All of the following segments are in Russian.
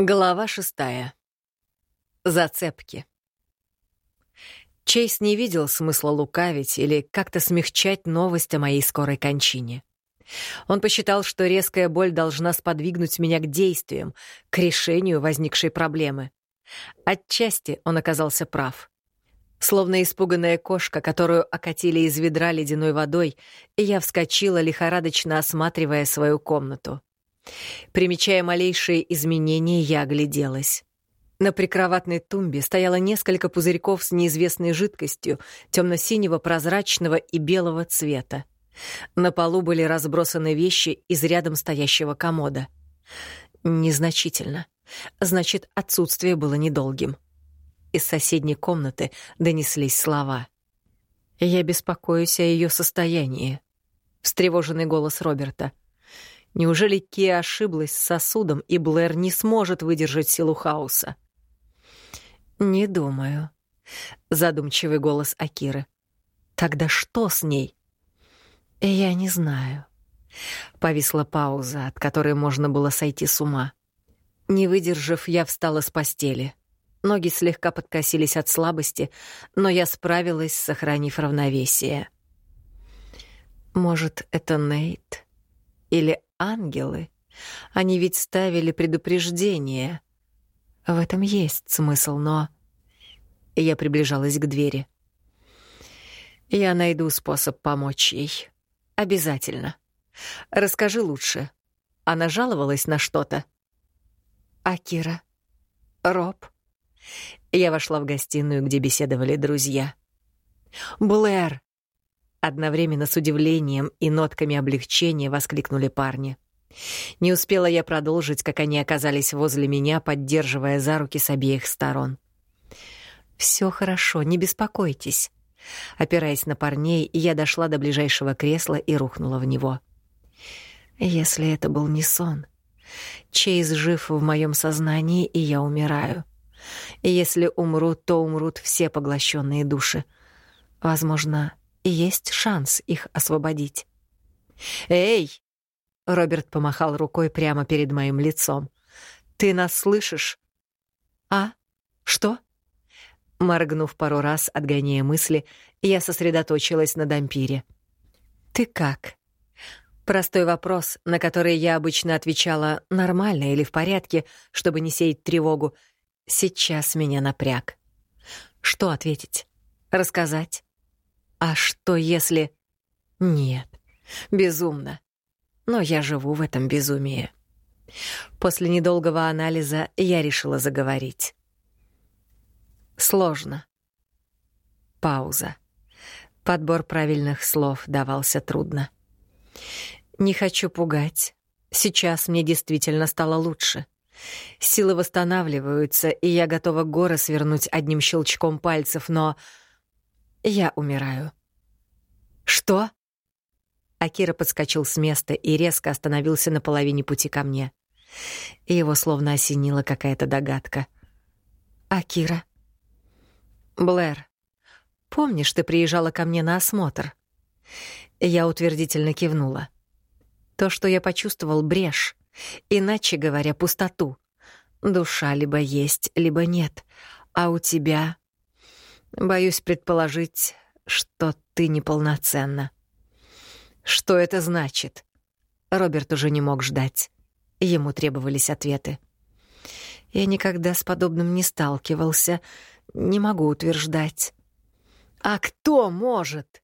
Глава шестая. Зацепки. Чейз не видел смысла лукавить или как-то смягчать новость о моей скорой кончине. Он посчитал, что резкая боль должна сподвигнуть меня к действиям, к решению возникшей проблемы. Отчасти он оказался прав. Словно испуганная кошка, которую окатили из ведра ледяной водой, я вскочила, лихорадочно осматривая свою комнату. Примечая малейшие изменения, я огляделась. На прикроватной тумбе стояло несколько пузырьков с неизвестной жидкостью, темно-синего, прозрачного и белого цвета. На полу были разбросаны вещи из рядом стоящего комода. Незначительно. Значит, отсутствие было недолгим. Из соседней комнаты донеслись слова. «Я беспокоюсь о ее состоянии», — встревоженный голос Роберта — Неужели Ки ошиблась с сосудом, и Блэр не сможет выдержать силу хаоса? «Не думаю», — задумчивый голос Акиры. «Тогда что с ней?» «Я не знаю». Повисла пауза, от которой можно было сойти с ума. Не выдержав, я встала с постели. Ноги слегка подкосились от слабости, но я справилась, сохранив равновесие. «Может, это Нейт?» Или ангелы. Они ведь ставили предупреждение. В этом есть смысл, но... Я приближалась к двери. Я найду способ помочь ей. Обязательно. Расскажи лучше. Она жаловалась на что-то? Акира. Роб. Я вошла в гостиную, где беседовали друзья. Блэр. Одновременно с удивлением и нотками облегчения воскликнули парни. Не успела я продолжить, как они оказались возле меня, поддерживая за руки с обеих сторон. «Все хорошо, не беспокойтесь». Опираясь на парней, я дошла до ближайшего кресла и рухнула в него. Если это был не сон. Чейз жив в моем сознании, и я умираю. Если умру, то умрут все поглощенные души. Возможно, и есть шанс их освободить. «Эй!» — Роберт помахал рукой прямо перед моим лицом. «Ты нас слышишь?» «А? Что?» Моргнув пару раз, отгоняя мысли, я сосредоточилась на дампире. «Ты как?» Простой вопрос, на который я обычно отвечала «нормально» или «в порядке», чтобы не сеять тревогу, сейчас меня напряг. Что ответить? Рассказать? А что если... Нет, безумно. Но я живу в этом безумии. После недолгого анализа я решила заговорить. Сложно. Пауза. Подбор правильных слов давался трудно. Не хочу пугать. Сейчас мне действительно стало лучше. Силы восстанавливаются, и я готова горы свернуть одним щелчком пальцев, но я умираю. Что? Акира подскочил с места и резко остановился на половине пути ко мне. Его словно осенила какая-то догадка. Акира. Блэр, помнишь, ты приезжала ко мне на осмотр? Я утвердительно кивнула. То, что я почувствовал, брешь. Иначе говоря, пустоту. Душа либо есть, либо нет. А у тебя Боюсь предположить, что ты неполноценна. Что это значит? Роберт уже не мог ждать. Ему требовались ответы. Я никогда с подобным не сталкивался, не могу утверждать. А кто может?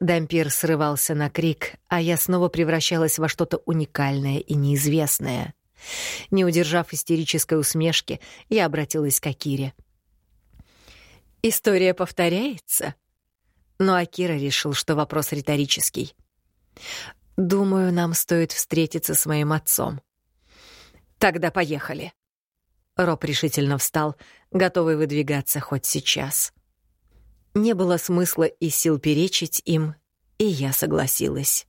Дампир срывался на крик, а я снова превращалась во что-то уникальное и неизвестное. Не удержав истерической усмешки, я обратилась к Акире. История повторяется? Но Акира решил, что вопрос риторический. Думаю, нам стоит встретиться с моим отцом. Тогда поехали. Роб решительно встал, готовый выдвигаться хоть сейчас. Не было смысла и сил перечить им, и я согласилась.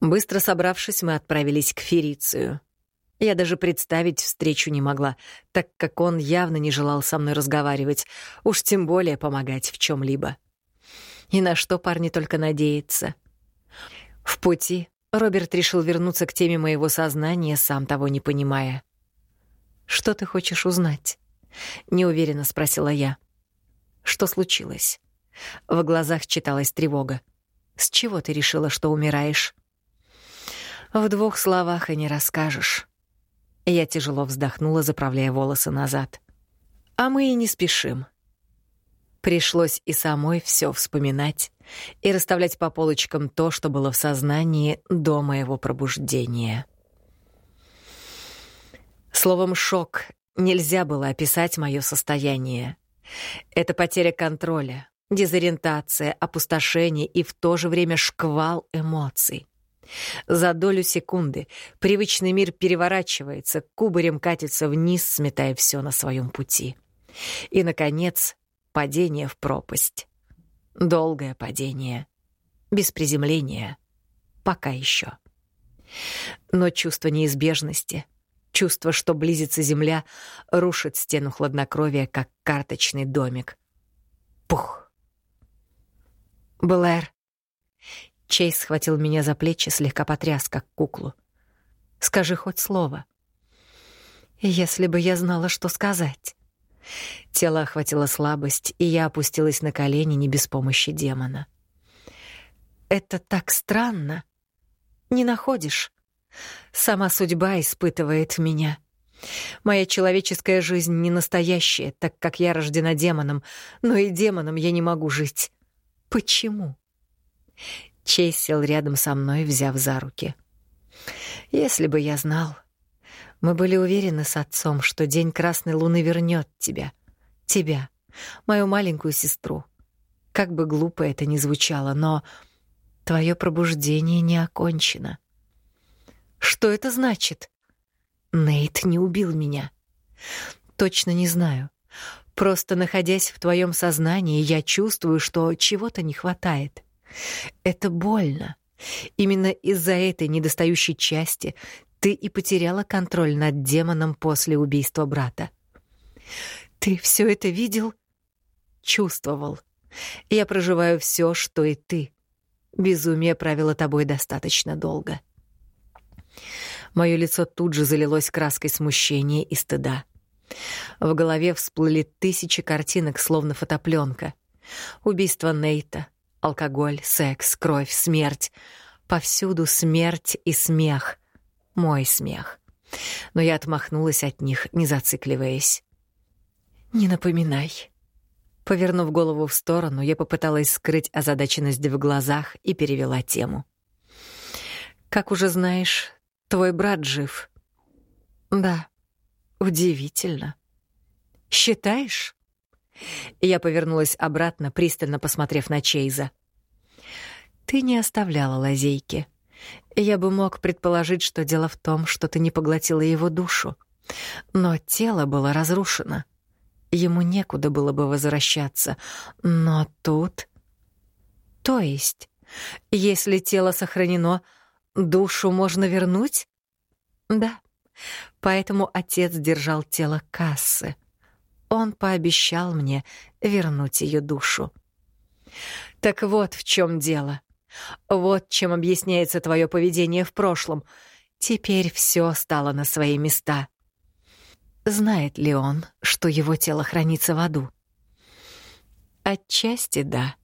Быстро собравшись, мы отправились к Ферицию. Я даже представить встречу не могла, так как он явно не желал со мной разговаривать, уж тем более помогать в чем либо И на что парни только надеются. В пути Роберт решил вернуться к теме моего сознания, сам того не понимая. Что ты хочешь узнать? Неуверенно спросила я. Что случилось? В глазах читалась тревога. С чего ты решила, что умираешь? В двух словах и не расскажешь. Я тяжело вздохнула, заправляя волосы назад. А мы и не спешим. Пришлось и самой все вспоминать и расставлять по полочкам то, что было в сознании до моего пробуждения. Словом «шок» нельзя было описать мое состояние. Это потеря контроля, дезориентация, опустошение и в то же время шквал эмоций. За долю секунды привычный мир переворачивается, кубарем катится вниз, сметая все на своем пути. И, наконец, падение в пропасть. Долгое падение. Без приземления. Пока еще. Но чувство неизбежности, чувство, что близится земля, рушит стену хладнокровия, как карточный домик. Пух! Блэр. Чейз схватил меня за плечи, слегка потряс, как куклу. «Скажи хоть слово». «Если бы я знала, что сказать». Тело охватило слабость, и я опустилась на колени не без помощи демона. «Это так странно. Не находишь? Сама судьба испытывает меня. Моя человеческая жизнь не настоящая, так как я рождена демоном, но и демоном я не могу жить. Почему?» Чейз сел рядом со мной, взяв за руки. «Если бы я знал...» Мы были уверены с отцом, что день Красной Луны вернет тебя. Тебя, мою маленькую сестру. Как бы глупо это ни звучало, но твое пробуждение не окончено. Что это значит? Нейт не убил меня. Точно не знаю. Просто находясь в твоем сознании, я чувствую, что чего-то не хватает. Это больно. Именно из-за этой недостающей части ты и потеряла контроль над демоном после убийства брата. Ты все это видел? Чувствовал. Я проживаю все, что и ты. Безумие правило тобой достаточно долго. Мое лицо тут же залилось краской смущения и стыда. В голове всплыли тысячи картинок, словно фотопленка. Убийство Нейта, алкоголь, секс, кровь, смерть. Повсюду смерть и смех мой смех. Но я отмахнулась от них, не зацикливаясь. «Не напоминай». Повернув голову в сторону, я попыталась скрыть озадаченность в глазах и перевела тему. «Как уже знаешь, твой брат жив». «Да, удивительно». «Считаешь?» Я повернулась обратно, пристально посмотрев на Чейза. «Ты не оставляла лазейки». Я бы мог предположить, что дело в том, что ты не поглотила его душу. Но тело было разрушено. Ему некуда было бы возвращаться. Но тут... То есть, если тело сохранено, душу можно вернуть? Да. Поэтому отец держал тело кассы. Он пообещал мне вернуть ее душу. Так вот в чем дело. Вот чем объясняется твое поведение в прошлом. Теперь все стало на свои места. Знает ли он, что его тело хранится в аду? Отчасти да.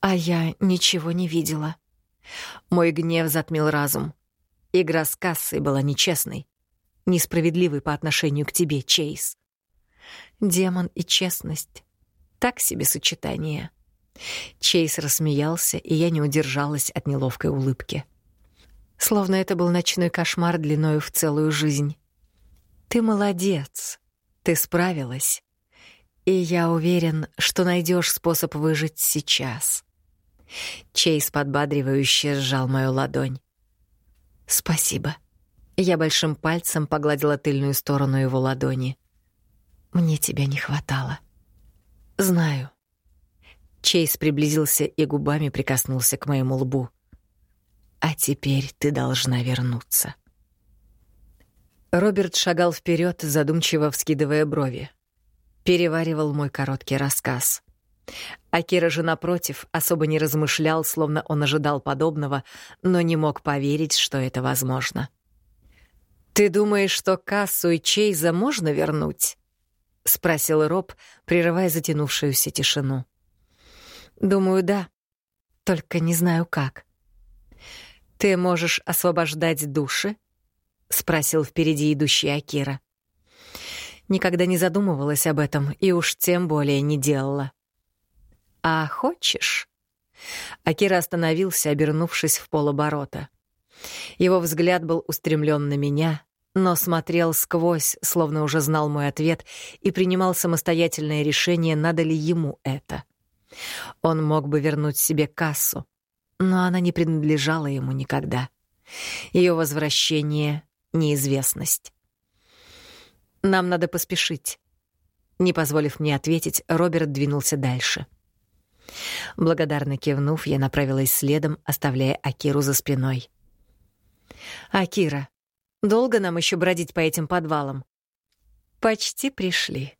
А я ничего не видела. Мой гнев затмил разум. Игра с кассой была нечестной, несправедливой по отношению к тебе, Чейз. Демон и честность — так себе сочетание — Чейз рассмеялся, и я не удержалась от неловкой улыбки. Словно это был ночной кошмар длиною в целую жизнь. «Ты молодец. Ты справилась. И я уверен, что найдешь способ выжить сейчас». Чейз подбадривающе сжал мою ладонь. «Спасибо». Я большим пальцем погладила тыльную сторону его ладони. «Мне тебя не хватало». «Знаю», Чейз приблизился и губами прикоснулся к моему лбу. «А теперь ты должна вернуться». Роберт шагал вперед, задумчиво вскидывая брови. Переваривал мой короткий рассказ. Акира же, напротив, особо не размышлял, словно он ожидал подобного, но не мог поверить, что это возможно. «Ты думаешь, что кассу и Чейза можно вернуть?» — спросил Роб, прерывая затянувшуюся тишину. «Думаю, да. Только не знаю, как». «Ты можешь освобождать души?» — спросил впереди идущий Акира. Никогда не задумывалась об этом и уж тем более не делала. «А хочешь?» Акира остановился, обернувшись в полоборота. Его взгляд был устремлен на меня, но смотрел сквозь, словно уже знал мой ответ и принимал самостоятельное решение, надо ли ему это. Он мог бы вернуть себе кассу, но она не принадлежала ему никогда. Ее возвращение — неизвестность. «Нам надо поспешить». Не позволив мне ответить, Роберт двинулся дальше. Благодарно кивнув, я направилась следом, оставляя Акиру за спиной. «Акира, долго нам еще бродить по этим подвалам?» «Почти пришли».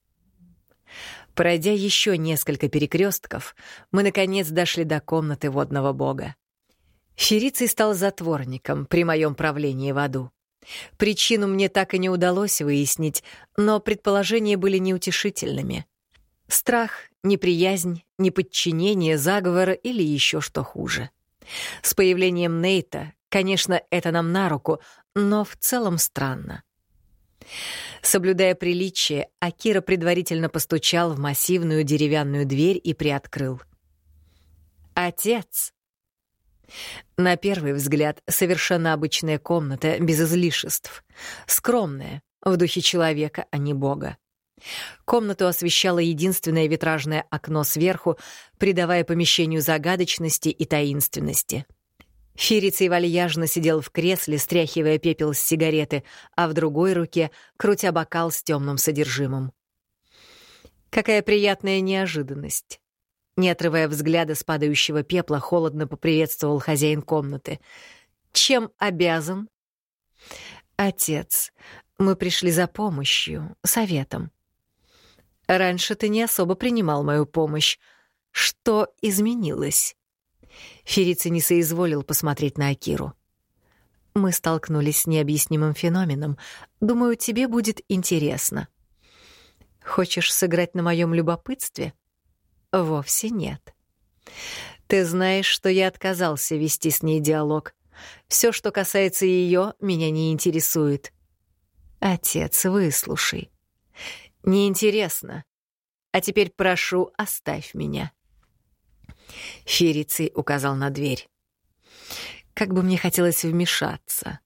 Пройдя еще несколько перекрестков, мы, наконец, дошли до комнаты водного бога. Фериций стал затворником при моем правлении в аду. Причину мне так и не удалось выяснить, но предположения были неутешительными. Страх, неприязнь, неподчинение, заговор или еще что хуже. С появлением Нейта, конечно, это нам на руку, но в целом странно. Соблюдая приличие, Акира предварительно постучал в массивную деревянную дверь и приоткрыл. «Отец!» На первый взгляд, совершенно обычная комната, без излишеств. Скромная, в духе человека, а не бога. Комнату освещало единственное витражное окно сверху, придавая помещению загадочности и таинственности — Фирицей вальяжно сидел в кресле, стряхивая пепел с сигареты, а в другой руке крутя бокал с темным содержимым. Какая приятная неожиданность. Не отрывая взгляда с падающего пепла, холодно поприветствовал хозяин комнаты. «Чем обязан?» «Отец, мы пришли за помощью, советом». «Раньше ты не особо принимал мою помощь. Что изменилось?» Ферици не соизволил посмотреть на Акиру. Мы столкнулись с необъяснимым феноменом. Думаю, тебе будет интересно. Хочешь сыграть на моем любопытстве? Вовсе нет. Ты знаешь, что я отказался вести с ней диалог. Все, что касается ее, меня не интересует. Отец, выслушай. Неинтересно. А теперь прошу, оставь меня. Фериций указал на дверь. Как бы мне хотелось вмешаться,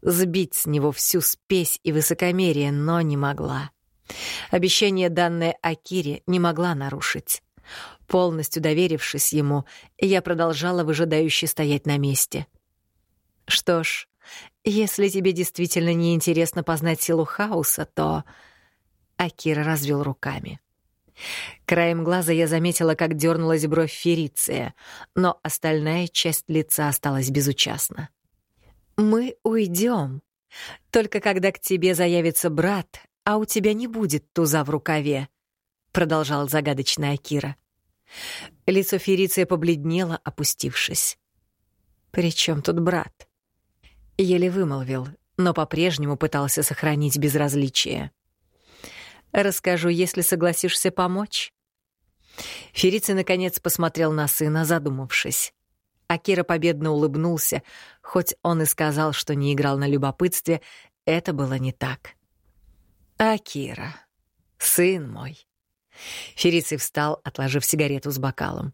сбить с него всю спесь и высокомерие, но не могла. Обещание, данное Акире, не могла нарушить. Полностью доверившись ему, я продолжала выжидающе стоять на месте. Что ж, если тебе действительно не интересно познать силу хаоса, то... Акира развел руками. Краем глаза я заметила, как дернулась бровь Фериция, но остальная часть лица осталась безучастна. «Мы уйдем. Только когда к тебе заявится брат, а у тебя не будет туза в рукаве», — продолжал загадочная Акира. Лицо Фериция побледнело, опустившись. «При чем тут брат?» Еле вымолвил, но по-прежнему пытался сохранить безразличие. Расскажу, если согласишься помочь». Ферици наконец посмотрел на сына, задумавшись. Акира победно улыбнулся, хоть он и сказал, что не играл на любопытстве, это было не так. «Акира, сын мой». Ферици встал, отложив сигарету с бокалом.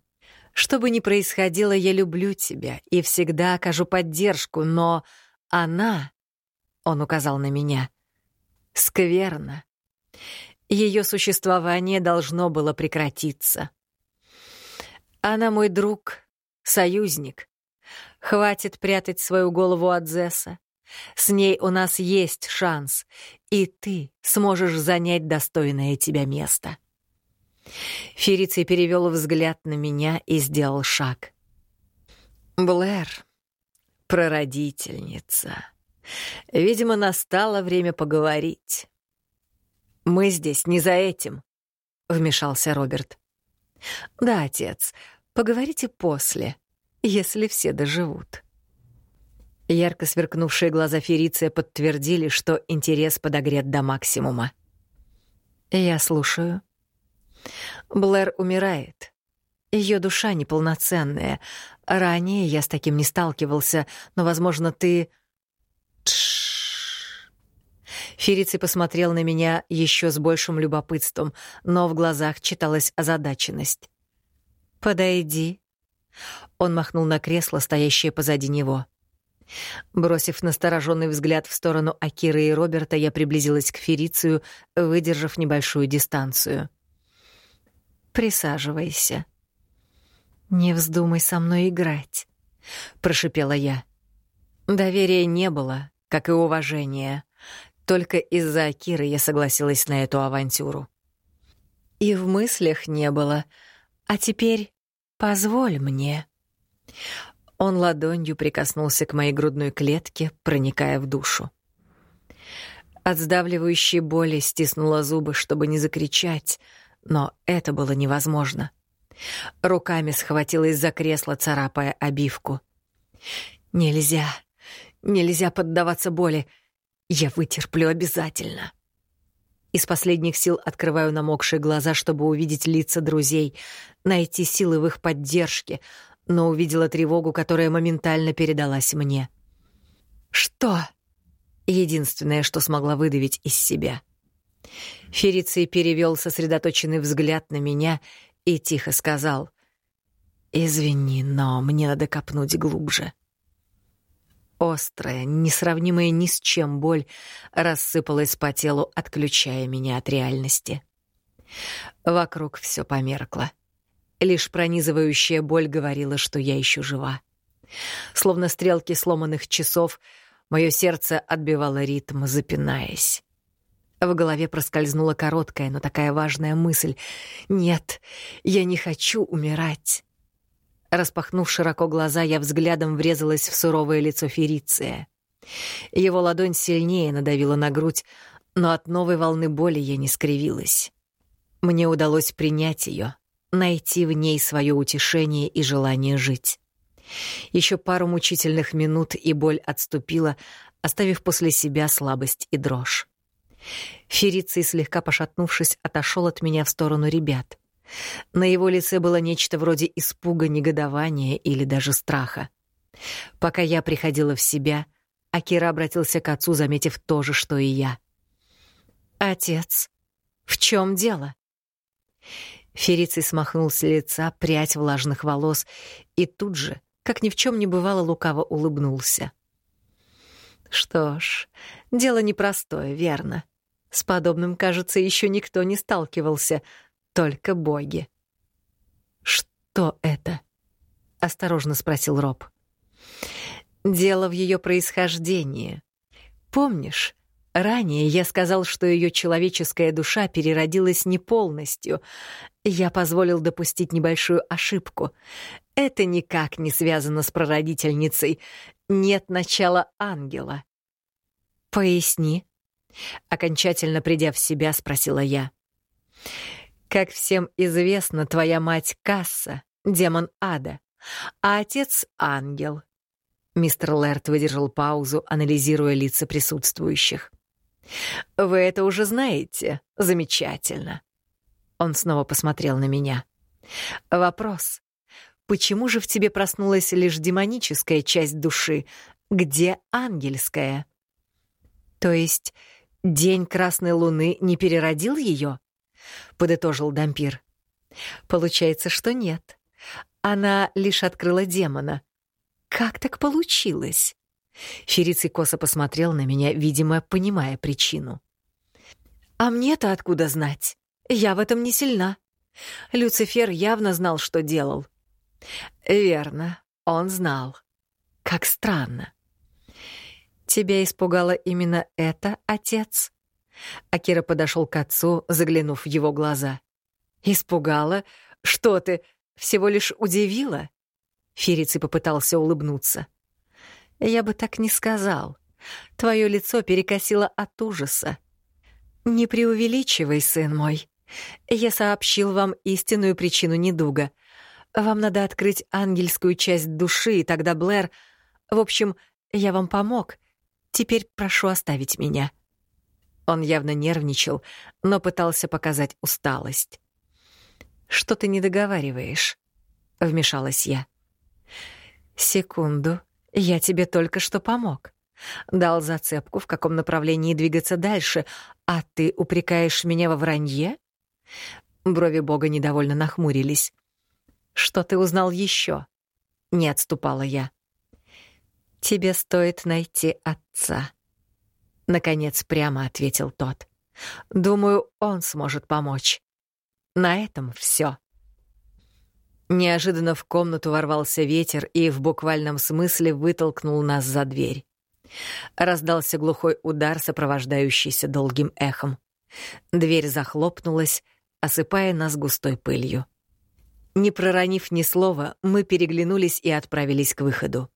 «Что бы ни происходило, я люблю тебя и всегда окажу поддержку, но она...» — он указал на меня. «Скверно. Ее существование должно было прекратиться. Она мой друг, союзник. Хватит прятать свою голову от Зесса. С ней у нас есть шанс, и ты сможешь занять достойное тебя место. Фериций перевел взгляд на меня и сделал шаг. Блэр, прародительница. Видимо, настало время поговорить. «Мы здесь не за этим», — вмешался Роберт. «Да, отец, поговорите после, если все доживут». Ярко сверкнувшие глаза Фериция подтвердили, что интерес подогрет до максимума. «Я слушаю». Блэр умирает. Ее душа неполноценная. Ранее я с таким не сталкивался, но, возможно, ты... Тш. Фериций посмотрел на меня еще с большим любопытством, но в глазах читалась озадаченность. «Подойди». Он махнул на кресло, стоящее позади него. Бросив настороженный взгляд в сторону Акиры и Роберта, я приблизилась к Ферицию, выдержав небольшую дистанцию. «Присаживайся». «Не вздумай со мной играть», — прошипела я. Доверия не было, как и уважения. Только из-за Акиры я согласилась на эту авантюру. И в мыслях не было. А теперь позволь мне. Он ладонью прикоснулся к моей грудной клетке, проникая в душу. От сдавливающей боли стиснула зубы, чтобы не закричать, но это было невозможно. Руками схватилась за кресло, царапая обивку. «Нельзя, нельзя поддаваться боли. Я вытерплю обязательно». Из последних сил открываю намокшие глаза, чтобы увидеть лица друзей, найти силы в их поддержке, но увидела тревогу, которая моментально передалась мне. «Что?» — единственное, что смогла выдавить из себя. Фериций перевел сосредоточенный взгляд на меня и тихо сказал. «Извини, но мне надо копнуть глубже». Острая, несравнимая ни с чем боль рассыпалась по телу, отключая меня от реальности. Вокруг все померкло. Лишь пронизывающая боль говорила, что я еще жива. Словно стрелки сломанных часов, мое сердце отбивало ритм, запинаясь. В голове проскользнула короткая, но такая важная мысль. «Нет, я не хочу умирать». Распахнув широко глаза, я взглядом врезалась в суровое лицо Фериция. Его ладонь сильнее надавила на грудь, но от новой волны боли я не скривилась. Мне удалось принять ее, найти в ней свое утешение и желание жить. Еще пару мучительных минут, и боль отступила, оставив после себя слабость и дрожь. Фериций, слегка пошатнувшись, отошел от меня в сторону ребят. На его лице было нечто вроде испуга, негодования или даже страха. Пока я приходила в себя, Акира обратился к отцу, заметив то же, что и я. «Отец, в чем дело?» Фериций смахнул с лица прядь влажных волос и тут же, как ни в чем не бывало, лукаво улыбнулся. «Что ж, дело непростое, верно. С подобным, кажется, еще никто не сталкивался, только боги». «Что это?» — осторожно спросил Роб. «Дело в ее происхождении. Помнишь, Ранее я сказал, что ее человеческая душа переродилась не полностью. Я позволил допустить небольшую ошибку. Это никак не связано с прародительницей. Нет начала ангела. «Поясни», — окончательно придя в себя, спросила я. «Как всем известно, твоя мать Касса, демон ада, а отец — ангел». Мистер Лэрт выдержал паузу, анализируя лица присутствующих. «Вы это уже знаете? Замечательно». Он снова посмотрел на меня. «Вопрос. Почему же в тебе проснулась лишь демоническая часть души? Где ангельская?» «То есть день Красной Луны не переродил ее?» — подытожил Дампир. «Получается, что нет. Она лишь открыла демона. Как так получилось?» Фериций косо посмотрел на меня, видимо, понимая причину. «А мне-то откуда знать? Я в этом не сильна. Люцифер явно знал, что делал». «Верно, он знал. Как странно». «Тебя испугало именно это, отец?» Акира подошел к отцу, заглянув в его глаза. «Испугало? Что ты, всего лишь удивила?» Фериций попытался улыбнуться. Я бы так не сказал. Твое лицо перекосило от ужаса. Не преувеличивай, сын мой. Я сообщил вам истинную причину недуга. Вам надо открыть ангельскую часть души, и тогда Блэр... В общем, я вам помог. Теперь прошу оставить меня». Он явно нервничал, но пытался показать усталость. «Что ты не договариваешь?» — вмешалась я. «Секунду, я тебе только что помог. Дал зацепку, в каком направлении двигаться дальше, а ты упрекаешь меня во вранье?» Брови бога недовольно нахмурились. «Что ты узнал еще? Не отступала я. «Тебе стоит найти отца», — наконец прямо ответил тот. «Думаю, он сможет помочь. На этом все. Неожиданно в комнату ворвался ветер и в буквальном смысле вытолкнул нас за дверь. Раздался глухой удар, сопровождающийся долгим эхом. Дверь захлопнулась, осыпая нас густой пылью. Не проронив ни слова, мы переглянулись и отправились к выходу.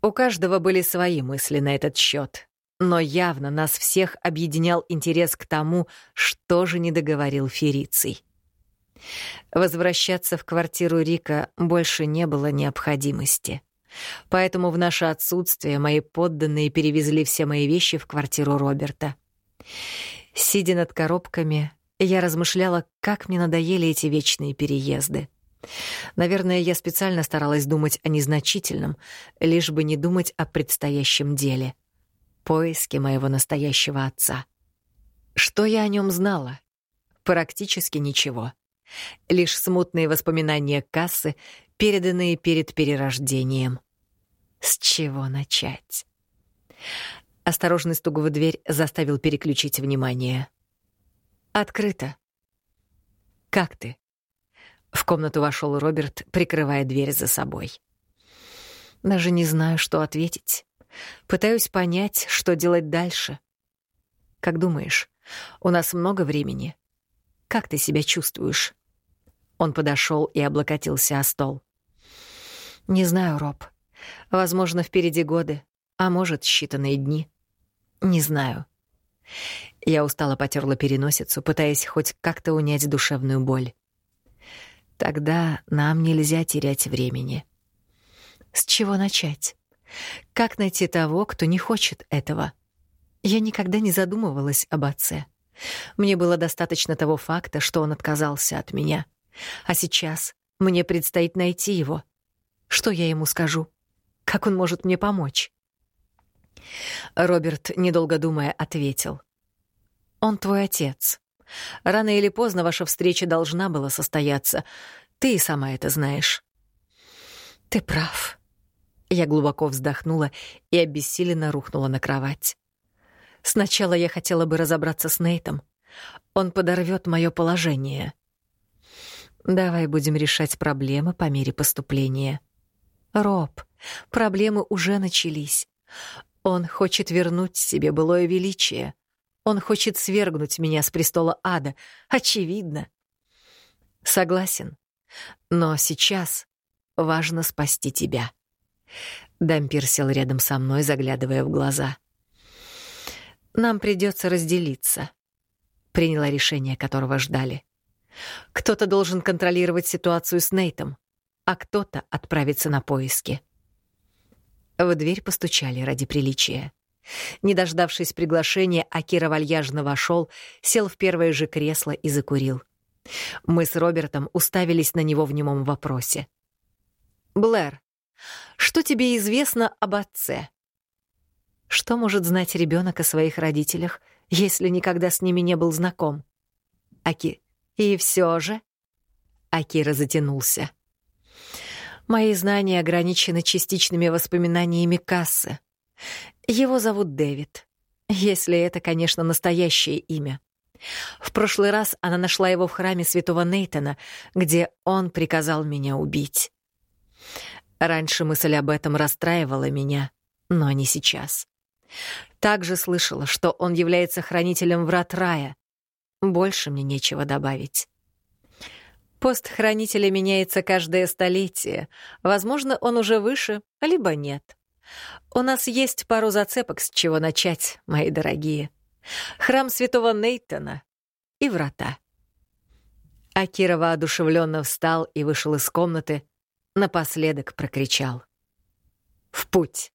У каждого были свои мысли на этот счет, но явно нас всех объединял интерес к тому, что же не договорил Фериций. Возвращаться в квартиру Рика больше не было необходимости. Поэтому в наше отсутствие мои подданные перевезли все мои вещи в квартиру Роберта. Сидя над коробками, я размышляла, как мне надоели эти вечные переезды. Наверное, я специально старалась думать о незначительном, лишь бы не думать о предстоящем деле — поиске моего настоящего отца. Что я о нем знала? Практически ничего. Лишь смутные воспоминания кассы, переданные перед перерождением. С чего начать? Осторожный стук в дверь заставил переключить внимание. «Открыто». «Как ты?» В комнату вошел Роберт, прикрывая дверь за собой. Даже не знаю, что ответить. Пытаюсь понять, что делать дальше. Как думаешь, у нас много времени? Как ты себя чувствуешь? Он подошел и облокотился о стол. Не знаю, Роб. Возможно, впереди годы, а может, считанные дни. Не знаю. Я устало потерла переносицу, пытаясь хоть как-то унять душевную боль. Тогда нам нельзя терять времени. С чего начать? Как найти того, кто не хочет этого? Я никогда не задумывалась об отце. Мне было достаточно того факта, что он отказался от меня. А сейчас мне предстоит найти его. Что я ему скажу? Как он может мне помочь? Роберт, недолго думая, ответил. «Он твой отец. Рано или поздно ваша встреча должна была состояться. Ты и сама это знаешь. Ты прав. Я глубоко вздохнула и обессиленно рухнула на кровать. Сначала я хотела бы разобраться с Нейтом. Он подорвет мое положение. Давай будем решать проблемы по мере поступления. Роб, проблемы уже начались. Он хочет вернуть себе былое величие. Он хочет свергнуть меня с престола ада. Очевидно. Согласен. Но сейчас важно спасти тебя. Дампир сел рядом со мной, заглядывая в глаза. Нам придется разделиться. Приняла решение, которого ждали. Кто-то должен контролировать ситуацию с Нейтом, а кто-то отправиться на поиски. В дверь постучали ради приличия. Не дождавшись приглашения, Акира вальяжно вошел, сел в первое же кресло и закурил. Мы с Робертом уставились на него в немом вопросе. «Блэр, что тебе известно об отце?» Что может знать ребенок о своих родителях, если никогда с ними не был знаком? Аки, и все же... Акира затянулся. Мои знания ограничены частичными воспоминаниями Кассы. Его зовут Дэвид, если это, конечно, настоящее имя. В прошлый раз она нашла его в храме святого Нейтона, где он приказал меня убить. Раньше мысль об этом расстраивала меня, но не сейчас. Также слышала, что он является хранителем врат рая. Больше мне нечего добавить. Пост хранителя меняется каждое столетие. Возможно, он уже выше, либо нет. У нас есть пару зацепок, с чего начать, мои дорогие. Храм святого Нейтона и врата. Акира воодушевленно встал и вышел из комнаты, напоследок прокричал. «В путь!»